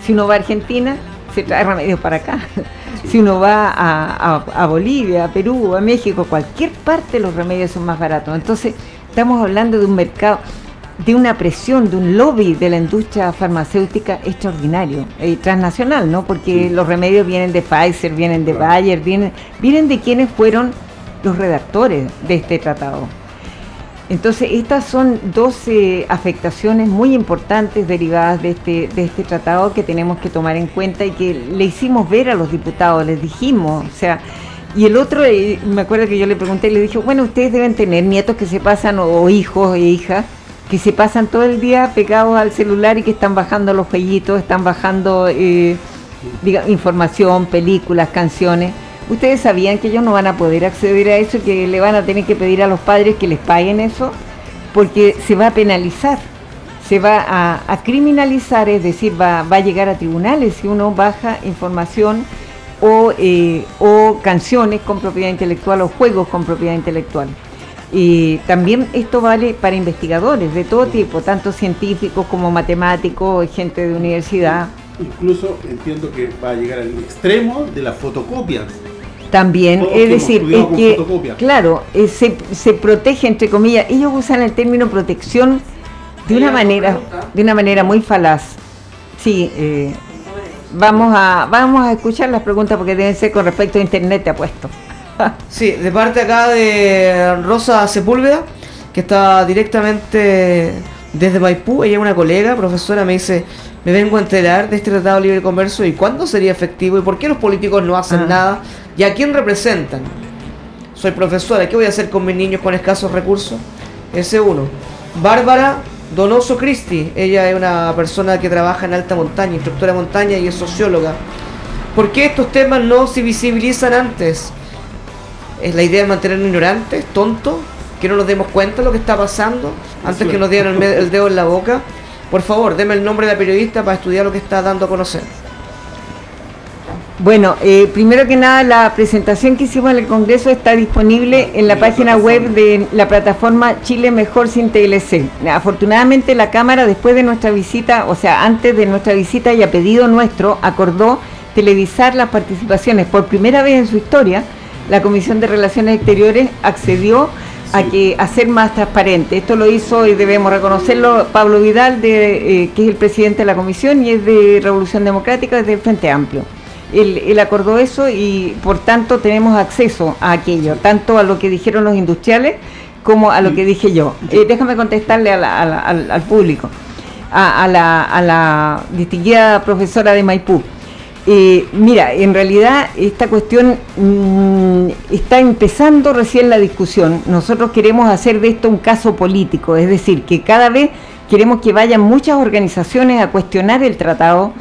Si uno va a Argentina, se trae remedios para acá. Si uno va a, Bolivia, a Perú, a México, cualquier parte los remedios son más baratos. Entonces, estamos hablando de un mercado, de una presión, de un lobby de la industria farmacéutica extraordinario, y eh, transnacional, ¿no? Porque los remedios vienen de Pfizer, vienen de Bayer, vienen, vienen de quienes fueron los redactores de este tratado. Entonces, estas son 12 afectaciones muy importantes derivadas de este, de este tratado que tenemos que tomar en cuenta y que le hicimos ver a los diputados, les dijimos, o sea, y el otro, eh, me acuerdo que yo le pregunté, le dije, bueno, ustedes deben tener nietos que se pasan, o hijos e hijas, que se pasan todo el día pegados al celular y que están bajando los jueguitos, están bajando eh, información, películas, canciones. ¿Ustedes sabían que ellos no van a poder acceder a eso, que le van a tener que pedir a los padres que les paguen eso? Porque se va a penalizar, se va a, criminalizar, es decir, va, a llegar a tribunales si uno baja información o, eh, o canciones con propiedad intelectual o juegos con propiedad intelectual. Y también esto vale para investigadores de todo tipo, tanto científicos como matemáticos, gente de universidad. Incluso entiendo que va a llegar al extremo de la fotocopia. También, es decir, es que, claro, eh, se, se, protege, entre comillas, ellos usan el término protección de una manera, de una manera muy falaz. Sí, eh, vamos a, vamos a escuchar las preguntas porque deben ser con respecto a internet, te apuesto. [LAUGHS] sí, de parte acá de Rosa Sepúlveda, que está directamente desde Maipú, ella es una colega, profesora, me dice, me vengo a enterar de este Tratado de Libre Comercio y cuándo sería efectivo y por qué los políticos no hacen ah. nada y a quién representan. Soy profesora, ¿qué voy a hacer con mis niños con escasos recursos? Ese uno. Bárbara Donoso Cristi, ella es una persona que trabaja en alta montaña, instructora de montaña y es socióloga. ¿Por qué estos temas no se visibilizan antes? ¿Es la idea de mantenernos ignorantes, tontos? ¿Que no nos demos cuenta de lo que está pasando antes que nos dieran el dedo en la boca? Por favor, deme el nombre de la periodista para estudiar lo que está dando a conocer. Bueno, eh, primero que nada, la presentación que hicimos en el Congreso está disponible en la página web de la plataforma Chile Mejor sin TLC. Afortunadamente la Cámara, después de nuestra visita, o sea, antes de nuestra visita y a pedido nuestro, acordó televisar las participaciones. Por primera vez en su historia, la Comisión de Relaciones Exteriores accedió a que a ser más transparente. Esto lo hizo y debemos reconocerlo Pablo Vidal, de, eh, que es el presidente de la comisión y es de Revolución Democrática desde el Frente Amplio. Él, acordó eso y por tanto tenemos acceso a aquello, tanto a lo que dijeron los industriales como a lo que dije yo. Eh, déjame contestarle al, público, a, la, a la distinguida profesora de Maipú. Eh, mira, en realidad esta cuestión mm, está empezando recién la discusión. Nosotros queremos hacer de esto un caso político, es decir, que cada vez queremos que vayan muchas organizaciones a cuestionar el tratado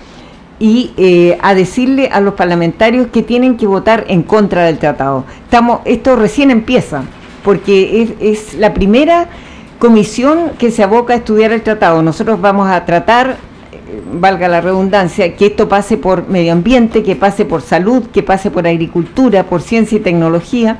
y eh, a decirle a los parlamentarios que tienen que votar en contra del tratado. Estamos, esto recién empieza, porque es, es la primera comisión que se aboca a estudiar el tratado. Nosotros vamos a tratar valga la redundancia, que esto pase por medio ambiente, que pase por salud, que pase por agricultura, por ciencia y tecnología,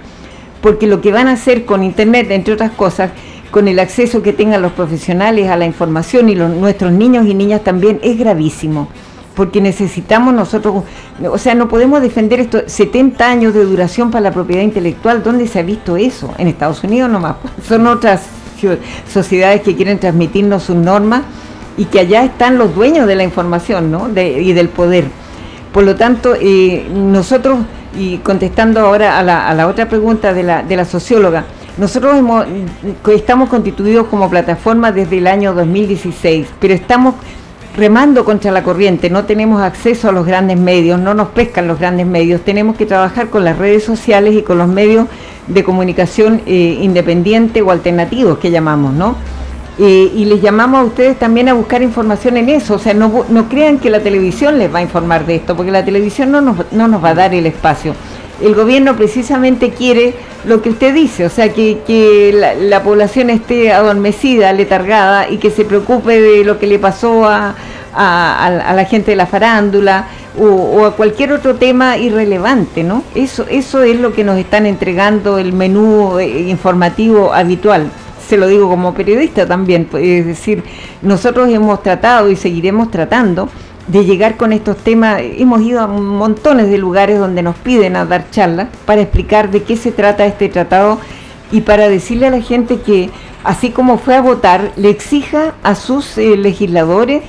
porque lo que van a hacer con Internet, entre otras cosas, con el acceso que tengan los profesionales a la información y los, nuestros niños y niñas también, es gravísimo porque necesitamos nosotros, o sea, no podemos defender estos 70 años de duración para la propiedad intelectual. ¿Dónde se ha visto eso? En Estados Unidos nomás. Son otras sociedades que quieren transmitirnos sus normas y que allá están los dueños de la información ¿no? y del poder. Por lo tanto, eh, nosotros, y contestando ahora a la, otra pregunta de la, socióloga, nosotros hemos, estamos constituidos como plataforma desde el año 2016, pero estamos remando contra la corriente, no tenemos acceso a los grandes medios, no nos pescan los grandes medios, tenemos que trabajar con las redes sociales y con los medios de comunicación eh, independiente o alternativos que llamamos, ¿no? Eh, y les llamamos a ustedes también a buscar información en eso, o sea, no, no crean que la televisión les va a informar de esto, porque la televisión no nos, no nos va a dar el espacio. El gobierno precisamente quiere lo que usted dice, o sea, que, que la, la, población esté adormecida, letargada y que se preocupe de lo que le pasó a, a, a la gente de la farándula o, o, a cualquier otro tema irrelevante, ¿no? Eso, eso es lo que nos están entregando el menú eh, informativo habitual. Se lo digo como periodista también, es decir, nosotros hemos tratado y seguiremos tratando de llegar con estos temas. Hemos ido a montones de lugares donde nos piden a dar charlas para explicar de qué se trata este tratado y para decirle a la gente que, así como fue a votar, le exija a sus eh, legisladores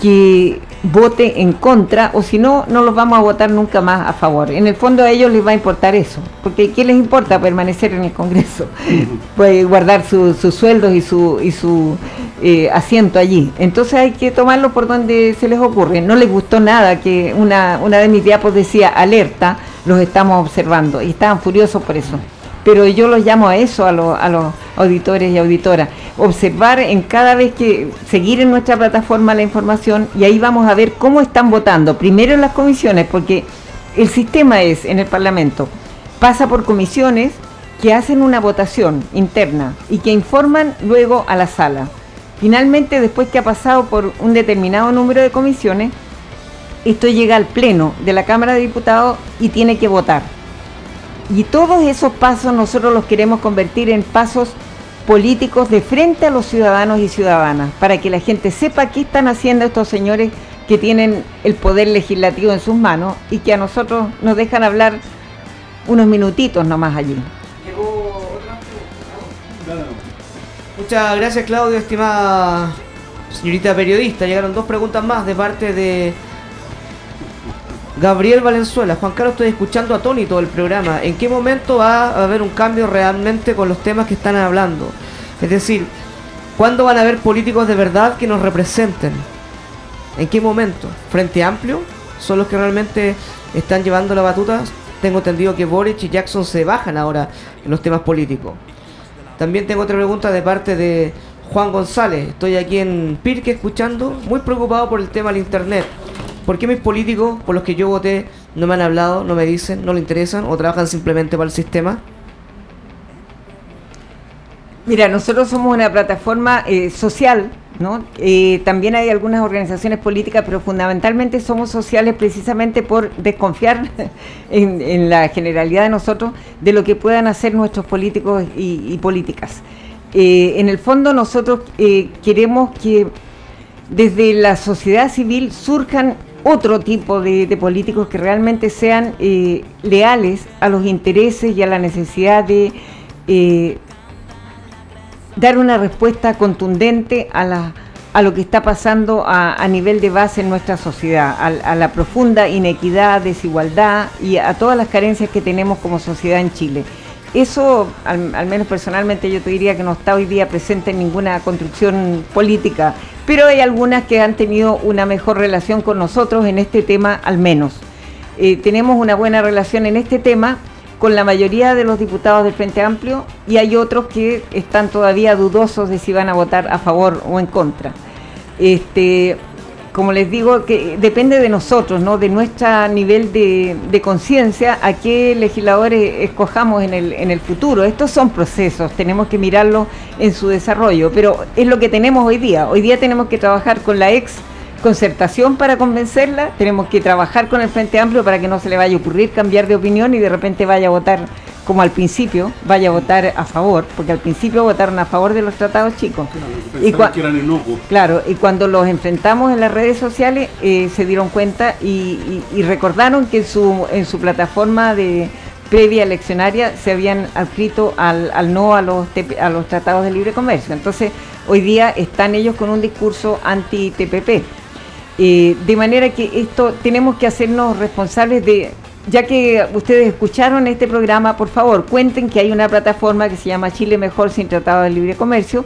que vote en contra o si no, no los vamos a votar nunca más a favor. En el fondo a ellos les va a importar eso, porque ¿qué les importa permanecer en el Congreso? [LAUGHS] pues guardar sus sueldos y su, y su eh, asiento allí. Entonces hay que tomarlo por donde se les ocurre. No les gustó nada que una, una de mis diapos decía alerta, los estamos observando y estaban furiosos por eso pero yo los llamo a eso, a, lo, a los auditores y auditoras, observar en cada vez que seguir en nuestra plataforma la información y ahí vamos a ver cómo están votando, primero en las comisiones, porque el sistema es en el Parlamento, pasa por comisiones que hacen una votación interna y que informan luego a la sala. Finalmente, después que ha pasado por un determinado número de comisiones, esto llega al Pleno de la Cámara de Diputados y tiene que votar y todos esos pasos nosotros los queremos convertir en pasos políticos de frente a los ciudadanos y ciudadanas, para que la gente sepa qué están haciendo estos señores que tienen el poder legislativo en sus manos y que a nosotros nos dejan hablar unos minutitos nomás allí. Muchas gracias Claudio, estimada señorita periodista. Llegaron dos preguntas más de parte de Gabriel Valenzuela, Juan Carlos, estoy escuchando atónito el programa. ¿En qué momento va a haber un cambio realmente con los temas que están hablando? Es decir, ¿cuándo van a haber políticos de verdad que nos representen? ¿En qué momento? ¿Frente Amplio? ¿Son los que realmente están llevando la batuta? Tengo entendido que Boric y Jackson se bajan ahora en los temas políticos. También tengo otra pregunta de parte de Juan González. Estoy aquí en Pirque escuchando, muy preocupado por el tema del Internet. ¿Por qué mis políticos por los que yo voté no me han hablado, no me dicen, no le interesan o trabajan simplemente para el sistema? Mira, nosotros somos una plataforma eh, social, ¿no? Eh, también hay algunas organizaciones políticas, pero fundamentalmente somos sociales precisamente por desconfiar [LAUGHS] en, la generalidad de nosotros de lo que puedan hacer nuestros políticos y, políticas. Eh, en el fondo nosotros queremos que desde la sociedad civil surjan otro tipo de, políticos que realmente sean eh, leales a los intereses y a la necesidad de eh, dar una respuesta contundente a, la, a lo que está pasando a, nivel de base en nuestra sociedad, a, la profunda inequidad, desigualdad y a todas las carencias que tenemos como sociedad en Chile. Eso, al menos personalmente, yo te diría que no está hoy día presente en ninguna construcción política pero hay algunas que han tenido una mejor relación con nosotros en este tema al menos. Eh, tenemos una buena relación en este tema con la mayoría de los diputados del Frente Amplio y hay otros que están todavía dudosos de si van a votar a favor o en contra. Este, como les digo, que depende de nosotros, ¿no? de nuestro nivel de, de conciencia, a qué legisladores escojamos en el, en el futuro. Estos son procesos, tenemos que mirarlos en su desarrollo, pero es lo que tenemos hoy día. Hoy día tenemos que trabajar con la ex concertación para convencerla, tenemos que trabajar con el Frente Amplio para que no se le vaya a ocurrir cambiar de opinión y de repente vaya a votar como al principio, vaya a votar a favor, porque al principio votaron a favor de los tratados chicos. Claro, y, cuando los enfrentamos en las redes sociales eh, se dieron cuenta y, recordaron que su, en su plataforma de previa eleccionaria se habían adscrito al, no a los, a los tratados de libre comercio. Entonces, hoy día están ellos con un discurso anti-TPP. Eh, de manera que esto tenemos que hacernos responsables de, ya que ustedes escucharon este programa, por favor, cuenten que hay una plataforma que se llama Chile Mejor sin Tratado de Libre Comercio,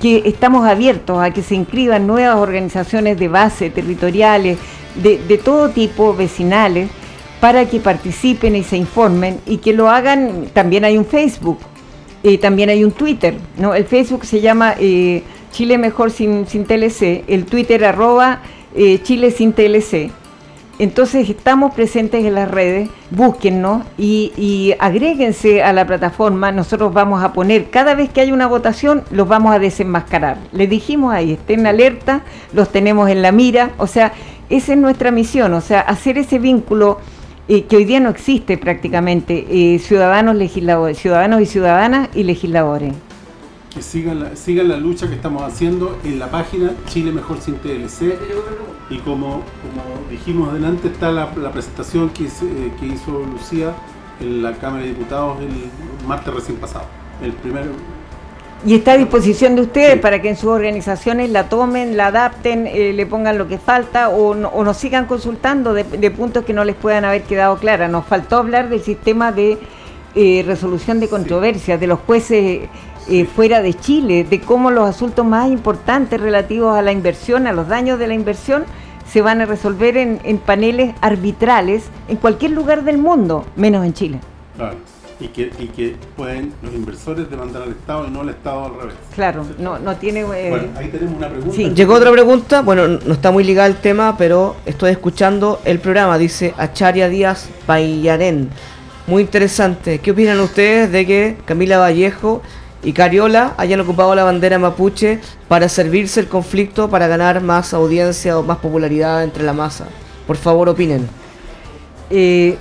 que estamos abiertos a que se inscriban nuevas organizaciones de base, territoriales, de, todo tipo, vecinales, para que participen y se informen y que lo hagan. También hay un Facebook, eh, también hay un Twitter. ¿no? El Facebook se llama eh, Chile Mejor sin, sin TLC, el Twitter arroba eh, Chile sin TLC. Entonces estamos presentes en las redes, búsquennos y, y, agréguense a la plataforma. Nosotros vamos a poner, cada vez que hay una votación, los vamos a desenmascarar. Les dijimos ahí, estén alerta, los tenemos en la mira. O sea, esa es nuestra misión, o sea, hacer ese vínculo que hoy día no existe prácticamente, eh, ciudadanos legisladores, ciudadanos y ciudadanas y legisladores. Que sigan la, sigan la lucha que estamos haciendo en la página Chile Mejor Sin TLC. Y como, como dijimos adelante, está la, presentación que, eh, que hizo Lucía en la Cámara de Diputados el martes recién pasado. El primer y está a disposición de ustedes para que en sus organizaciones la tomen, la adapten, eh, le pongan lo que falta o, nos sigan consultando de, puntos que no les puedan haber quedado claras. Nos faltó hablar del sistema de eh, resolución de controversias, de los jueces eh, fuera de Chile, de cómo los asuntos más importantes relativos a la inversión, a los daños de la inversión, se van a resolver en, en paneles arbitrales en cualquier lugar del mundo, menos en Chile. Claro y que, y que pueden los inversores demandar al Estado y no al Estado al revés. Claro, no, no tiene... Eh, bueno, ahí tenemos una pregunta. Sí. Llegó otra pregunta, bueno, no está muy ligada al tema, pero estoy escuchando el programa, dice Acharia Díaz Payarén. Muy interesante. ¿Qué opinan ustedes de que Camila Vallejo y Cariola hayan ocupado la bandera mapuche para servirse el conflicto, para ganar más audiencia o más popularidad entre la masa? Por favor, opinen. Eh,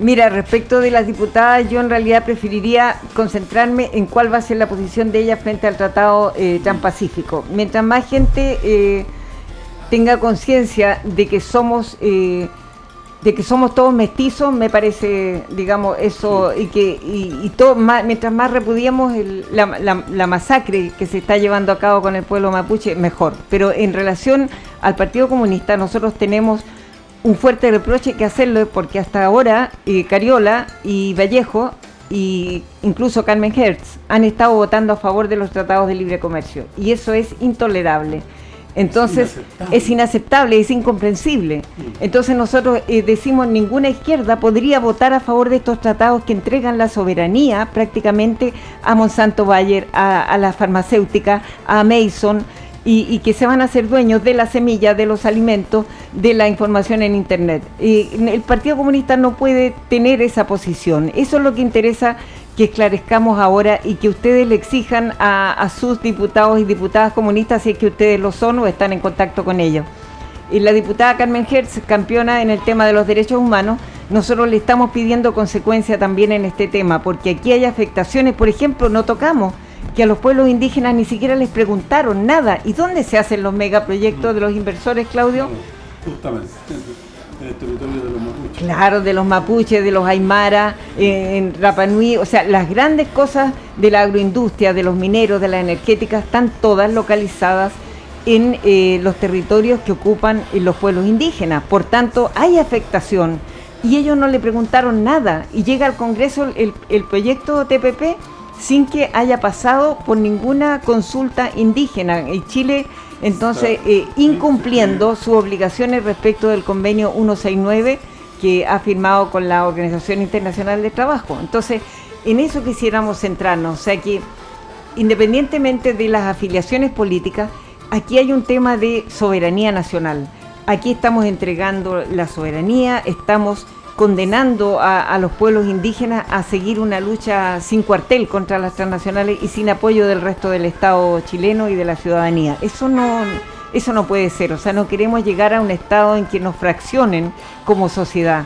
Mira, respecto de las diputadas, yo en realidad preferiría concentrarme en cuál va a ser la posición de ellas frente al Tratado eh, Transpacífico. Mientras más gente eh, tenga conciencia de que somos eh, de que somos todos mestizos, me parece, digamos, eso, y que y, todo, mientras más repudiamos la, la, masacre que se está llevando a cabo con el pueblo mapuche, mejor. Pero en relación al Partido Comunista, nosotros tenemos un fuerte reproche que hacerlo porque hasta ahora eh, Cariola y Vallejo y incluso Carmen Hertz han estado votando a favor de los tratados de libre comercio y eso es intolerable. Entonces es inaceptable, es, incomprensible. Entonces nosotros eh, decimos ninguna izquierda podría votar a favor de estos tratados que entregan la soberanía prácticamente a Monsanto Bayer, a, a la farmacéutica, a Mason y, que se van a hacer dueños de la semilla, de los alimentos, de la información en Internet. Y el Partido Comunista no puede tener esa posición. Eso es lo que interesa que esclarezcamos ahora y que ustedes le exijan a, sus diputados y diputadas comunistas si es que ustedes lo son o están en contacto con ellos. Y la diputada Carmen Hertz, campeona en el tema de los derechos humanos, nosotros le estamos pidiendo consecuencia también en este tema, porque aquí hay afectaciones, por ejemplo, no tocamos que a los pueblos indígenas ni siquiera les preguntaron nada. ¿Y dónde se hacen los megaproyectos de los inversores, Claudio? Justamente, Claro, de los mapuches, de los aymara, eh, en Rapanui, o sea, las grandes cosas de la agroindustria, de los mineros, de la energética, están todas localizadas en eh, los territorios que ocupan eh, los pueblos indígenas. Por tanto, hay afectación y ellos no le preguntaron nada. Y llega al Congreso el, el proyecto TPP sin que haya pasado por ninguna consulta indígena. Y Chile, entonces, eh, incumpliendo sus obligaciones respecto del convenio 169 que ha firmado con la Organización Internacional de Trabajo. Entonces, en eso quisiéramos centrarnos. O sea que, independientemente de las afiliaciones políticas, aquí hay un tema de soberanía nacional. Aquí estamos entregando la soberanía, estamos condenando a, los pueblos indígenas a seguir una lucha sin cuartel contra las transnacionales y sin apoyo del resto del Estado chileno y de la ciudadanía. Eso no, Eso no puede ser, o sea, no queremos llegar a un estado en que nos fraccionen como sociedad,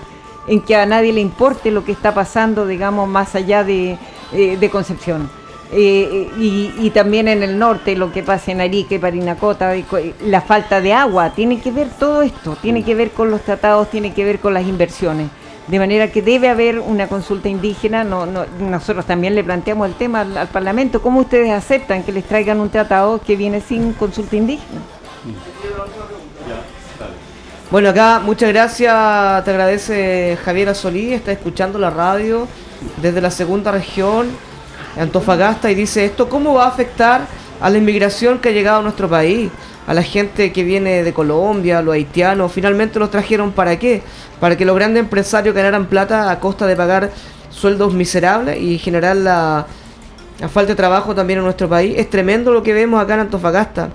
en que a nadie le importe lo que está pasando, digamos, más allá de, eh, Concepción. Eh, y, también en el norte, lo que pasa en Arique, Parinacota, la falta de agua, tiene que ver todo esto, tiene que ver con los tratados, tiene que ver con las inversiones. De manera que debe haber una consulta indígena. No, nosotros también le planteamos el tema al, Parlamento. ¿Cómo ustedes aceptan que les traigan un tratado que viene sin consulta indígena? Bueno, acá muchas gracias, te agradece Javier Solí, está escuchando la radio desde la segunda región, Antofagasta, y dice esto, ¿cómo va a afectar a la inmigración que ha llegado a nuestro país? A la gente que viene de Colombia, los haitianos, finalmente los trajeron para qué? para que los grandes empresarios ganaran plata a costa de pagar sueldos miserables y generar la, falta de trabajo también en nuestro país. Es tremendo lo que vemos acá en Antofagasta.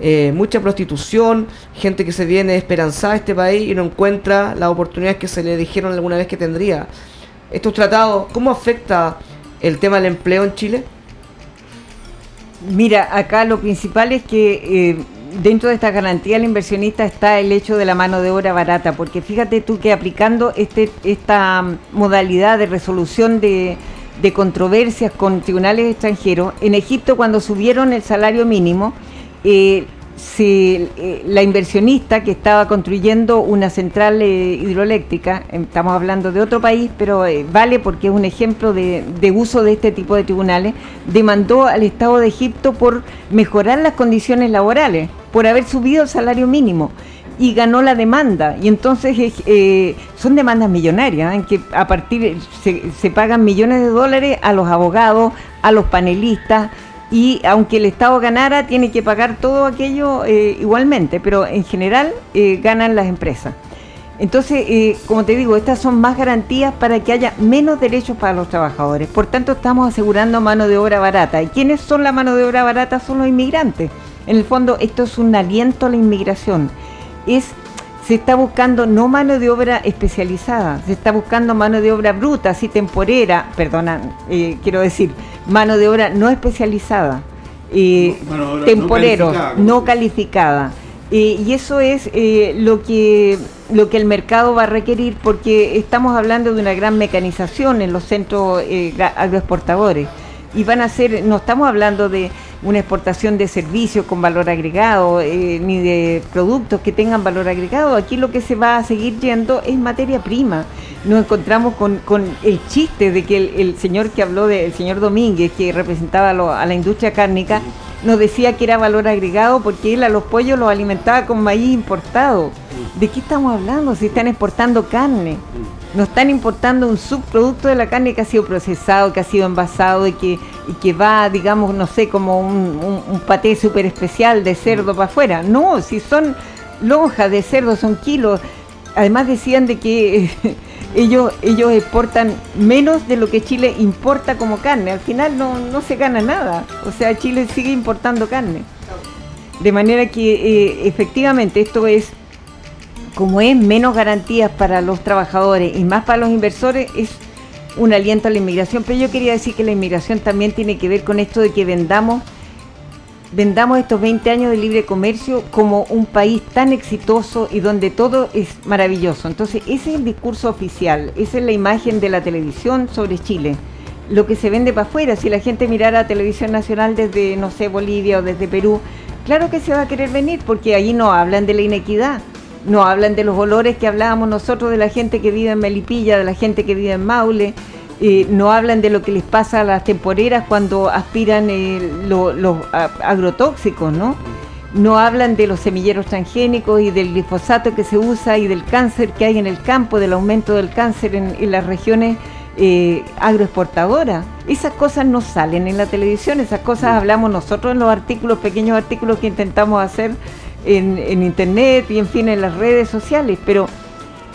Eh, mucha prostitución, gente que se viene esperanzada a este país y no encuentra las oportunidades que se le dijeron alguna vez que tendría. Estos tratados, ¿cómo afecta el tema del empleo en Chile? Mira, acá lo principal es que eh, dentro de esta garantía al inversionista está el hecho de la mano de obra barata, porque fíjate tú que aplicando este, esta modalidad de resolución de, controversias con tribunales extranjeros, en Egipto cuando subieron el salario mínimo, eh, eh, la inversionista que estaba construyendo una central eh, hidroeléctrica, estamos hablando de otro país, pero vale porque es un ejemplo de, de, uso de este tipo de tribunales, demandó al Estado de Egipto por mejorar las condiciones laborales por haber subido el salario mínimo y ganó la demanda. Y entonces son demandas millonarias, en que a partir se, se, pagan millones de dólares a los abogados, a los panelistas, y aunque el Estado ganara, tiene que pagar todo aquello eh, igualmente, pero en general ganan las empresas. Entonces, como te digo, estas son más garantías para que haya menos derechos para los trabajadores. Por tanto, estamos asegurando mano de obra barata. ¿Y quiénes son la mano de obra barata? Son los inmigrantes. En el fondo, esto es un aliento a la inmigración. Es, se está buscando no mano de obra especializada, se está buscando mano de obra bruta, así temporera, perdona, eh, quiero decir, mano de obra no especializada, eh, temporero, no calificada. Eh, y eso es lo, que, lo que el mercado va a requerir porque estamos hablando de una gran mecanización en los centros agroexportadores. Y van a ser, no estamos hablando de una exportación de servicios con valor agregado, eh, ni de productos que tengan valor agregado. Aquí lo que se va a seguir yendo es materia prima. Nos encontramos con, el chiste de que el, señor que habló, del señor Domínguez, que representaba a, la industria cárnica, nos decía que era valor agregado porque él a los pollos los alimentaba con maíz importado. ¿De qué estamos hablando? Si están exportando carne no están importando un subproducto de la carne que ha sido procesado, que ha sido envasado y que, que va, digamos, no sé, como un, un, paté súper especial de cerdo para afuera. No, si son lonjas de cerdo, son kilos. Además decían de que [LAUGHS] ellos, ellos exportan menos de lo que Chile importa como carne. Al final no, no se gana nada. O sea, Chile sigue importando carne. De manera que eh, efectivamente esto es como es menos garantías para los trabajadores y más para los inversores, es un aliento a la inmigración. Pero yo quería decir que la inmigración también tiene que ver con esto de que vendamos, vendamos estos 20 años de libre comercio como un país tan exitoso y donde todo es maravilloso. Entonces, ese es el discurso oficial, esa es la imagen de la televisión sobre Chile. Lo que se vende para afuera, si la gente mirara televisión nacional desde, no sé, Bolivia o desde Perú, claro que se va a querer venir porque ahí no hablan de la inequidad no hablan de los olores que hablábamos nosotros de la gente que vive en Melipilla, de la gente que vive en Maule, eh, no hablan de lo que les pasa a las temporeras cuando aspiran eh, los agrotóxicos, ¿no? No hablan de los semilleros transgénicos y del glifosato que se usa y del cáncer que hay en el campo, del aumento del cáncer en, las regiones eh, agroexportadoras. Esas cosas no salen en la televisión, esas cosas hablamos nosotros en los artículos, pequeños artículos que intentamos hacer en, internet y en fin en las redes sociales, pero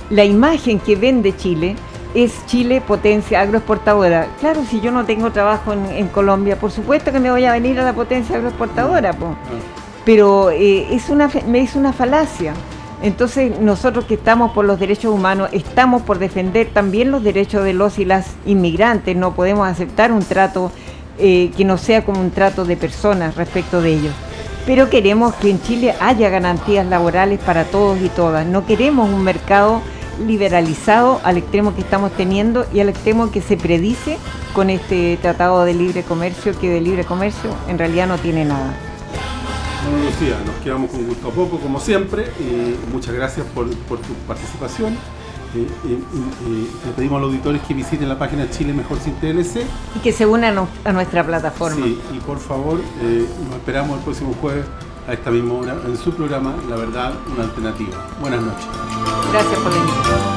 la imagen que vende Chile es Chile potencia agroexportadora. Claro, si yo no tengo trabajo en, Colombia, por supuesto que me voy a venir a la potencia agroexportadora, pero eh, es, una, es una falacia. Entonces nosotros que estamos por los derechos humanos, estamos por defender también los derechos de los y las inmigrantes, no podemos aceptar un trato eh, que no sea como un trato de personas respecto de ellos. Pero queremos que en Chile haya garantías laborales para todos y todas. No queremos un mercado liberalizado al extremo que estamos teniendo y al extremo que se predice con este tratado de libre comercio, que de libre comercio en realidad no tiene nada. Bueno, Lucía, nos quedamos con gusto a poco, como siempre. y muchas gracias por, tu participación. Le pedimos a los auditores que visiten la página Chile Mejor Sin TLC. Y que se unan a nuestra plataforma. Sí, y por favor, eh, nos esperamos el próximo jueves a esta misma hora en su programa La Verdad, una alternativa. Buenas noches. Gracias por la invitación.